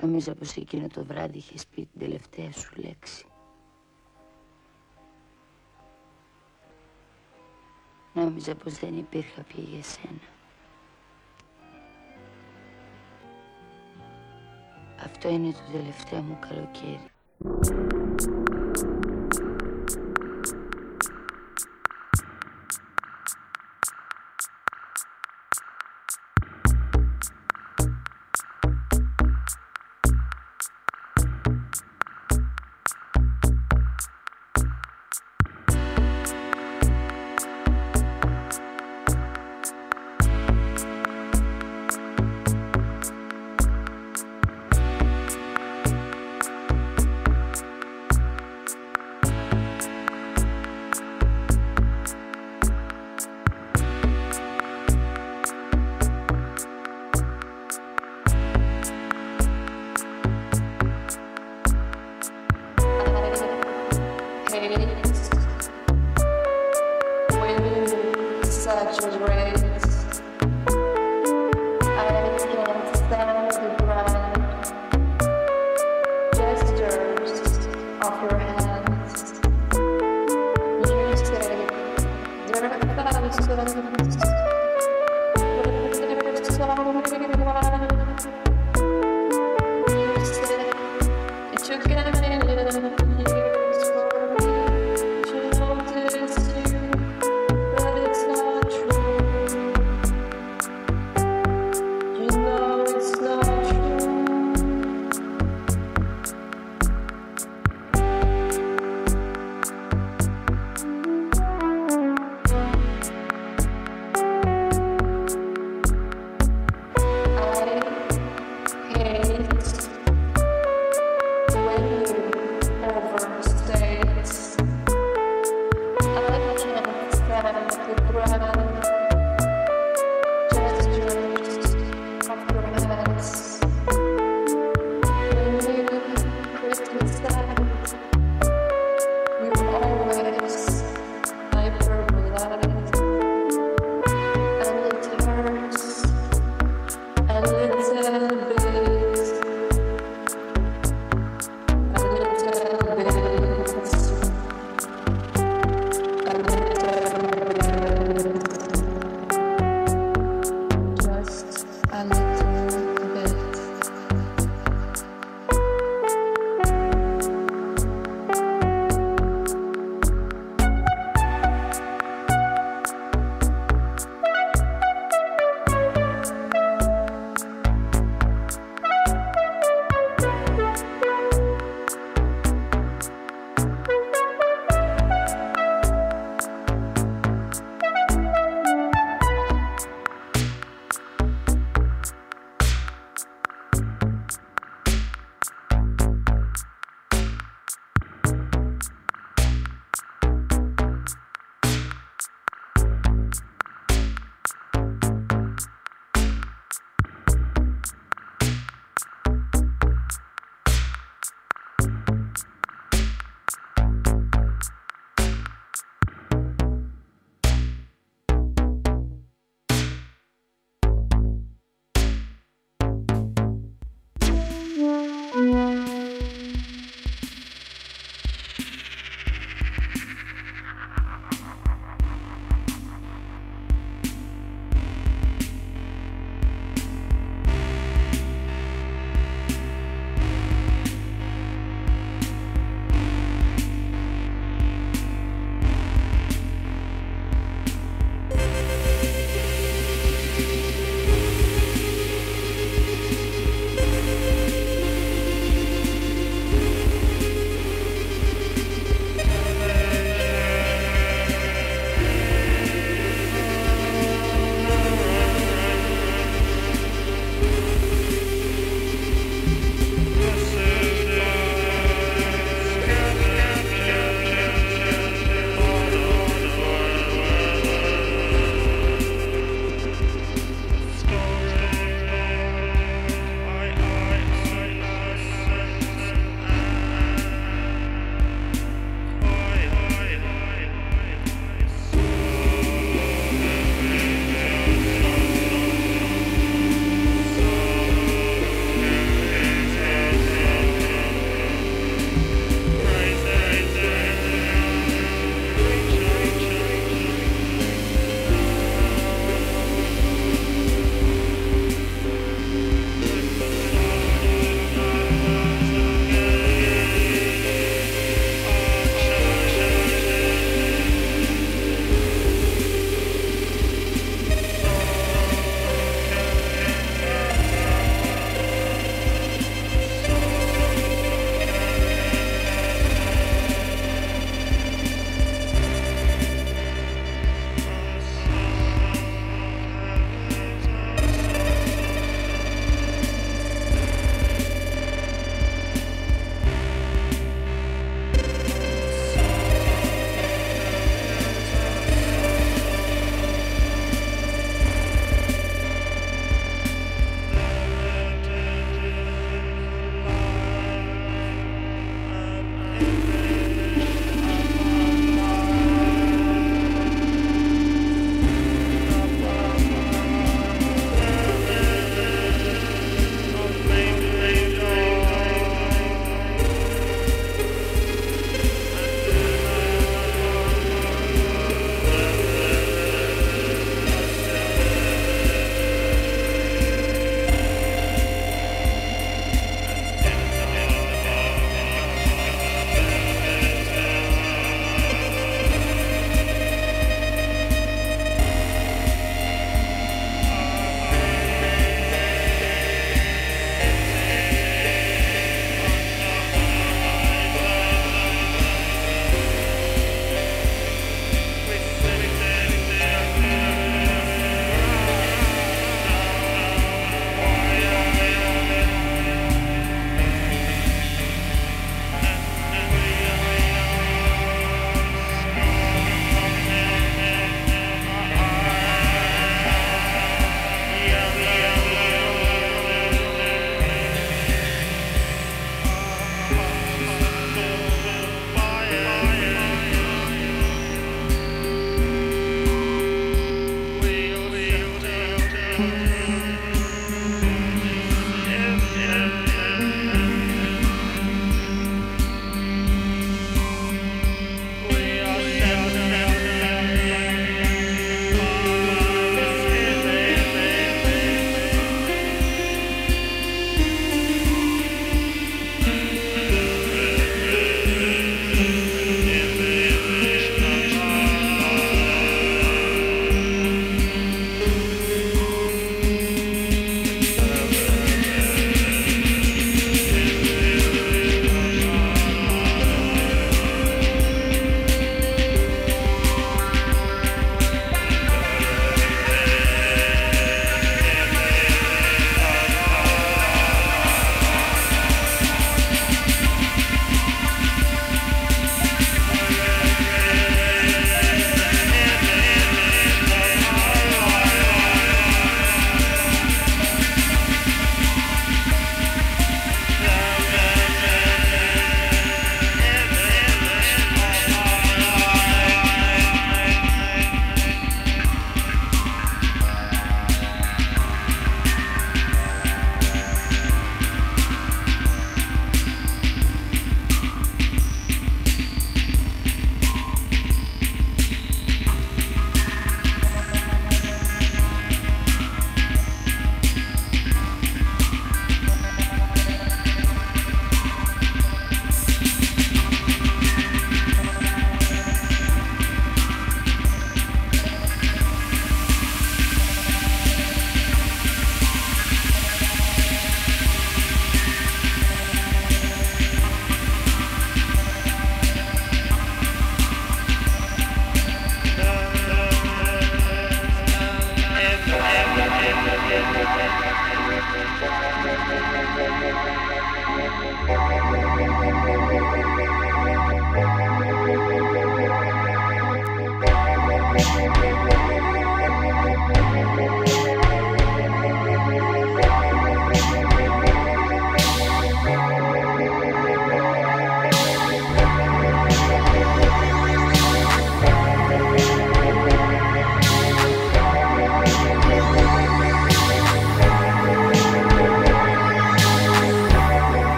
Νόμιζα πως εκείνο το βράδυ είχες πει την τελευταία σου λέξη. Νόμιζα πως δεν υπήρχα πια για σένα. Αυτό είναι το τελευταίο μου καλοκαίρι.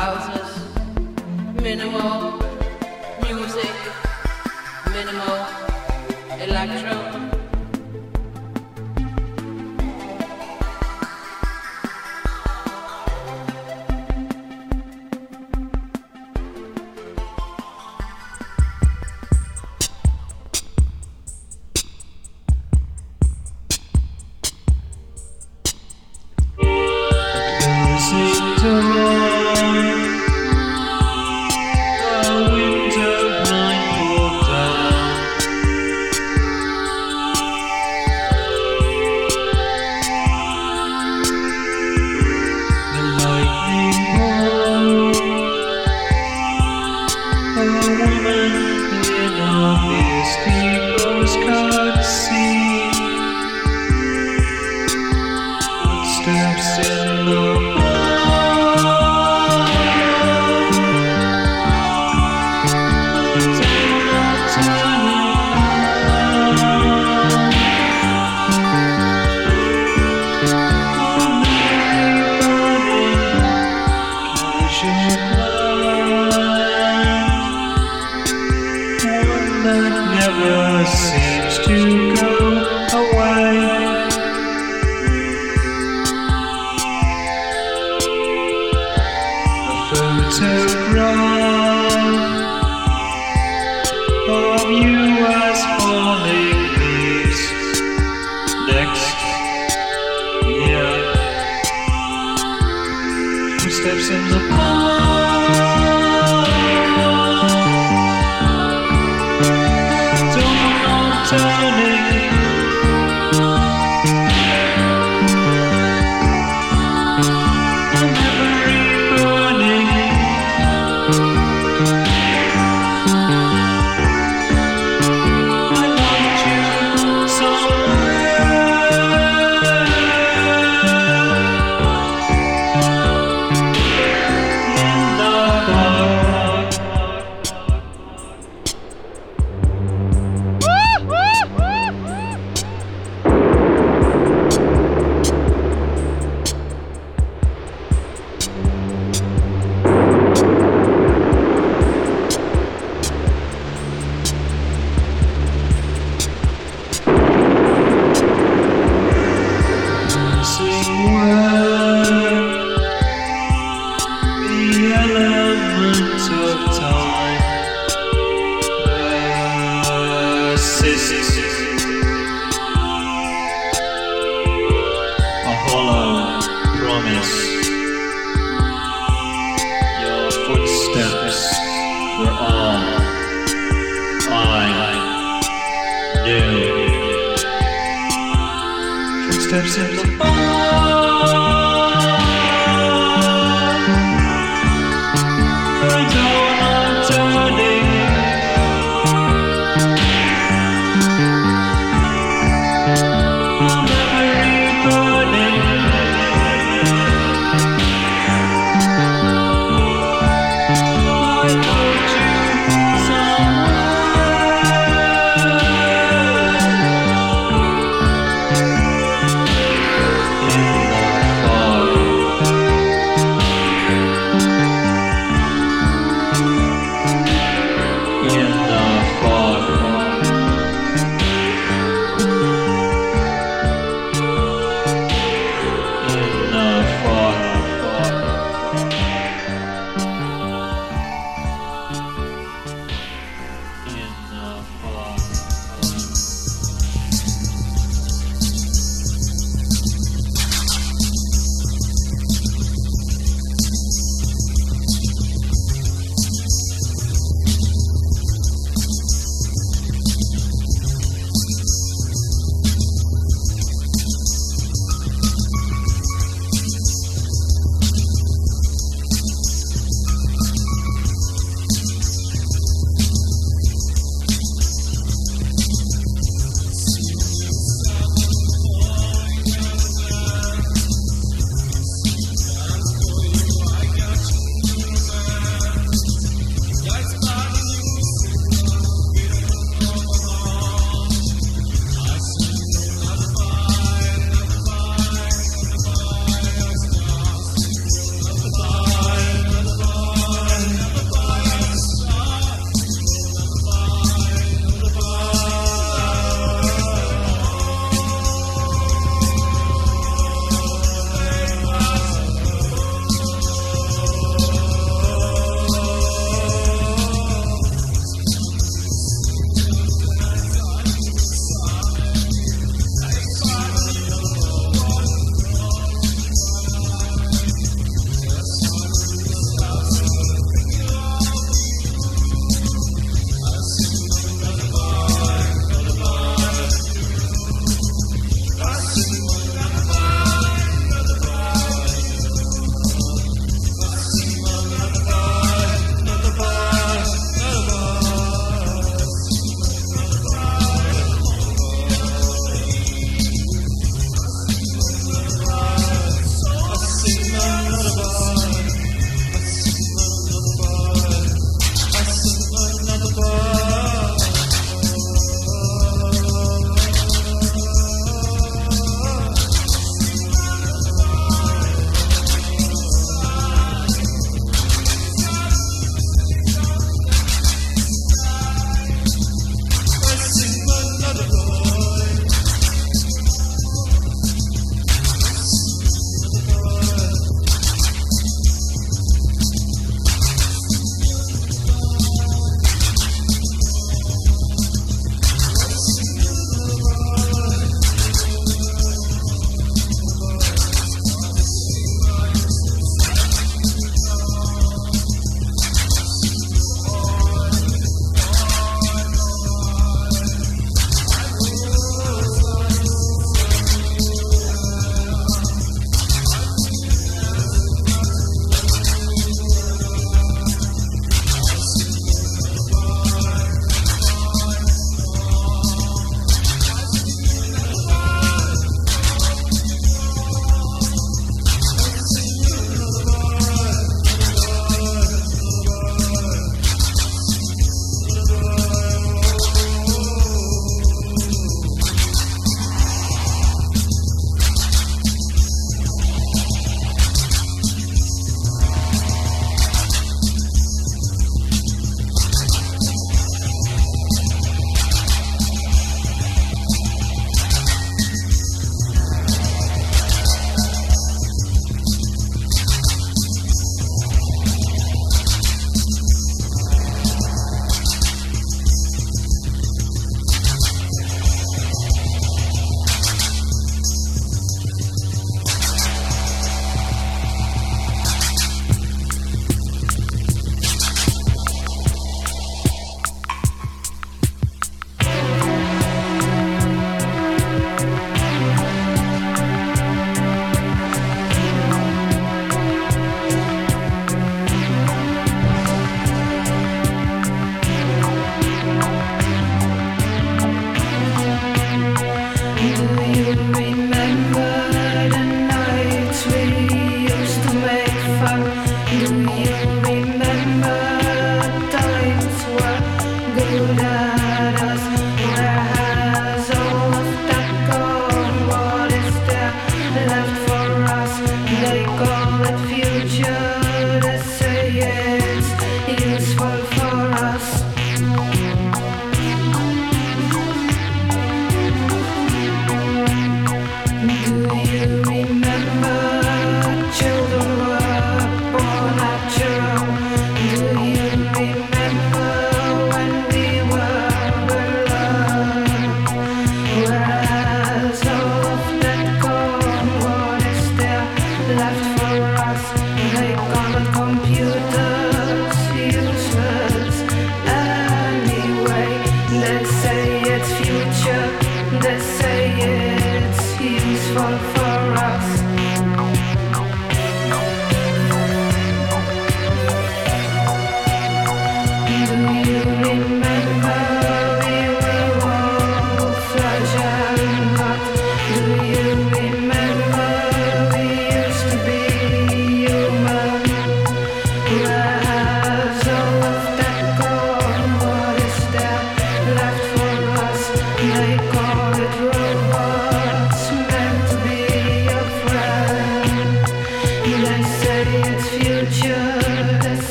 houses, minimal music, minimal electro. darkness, your footsteps were all I knew. Footsteps in the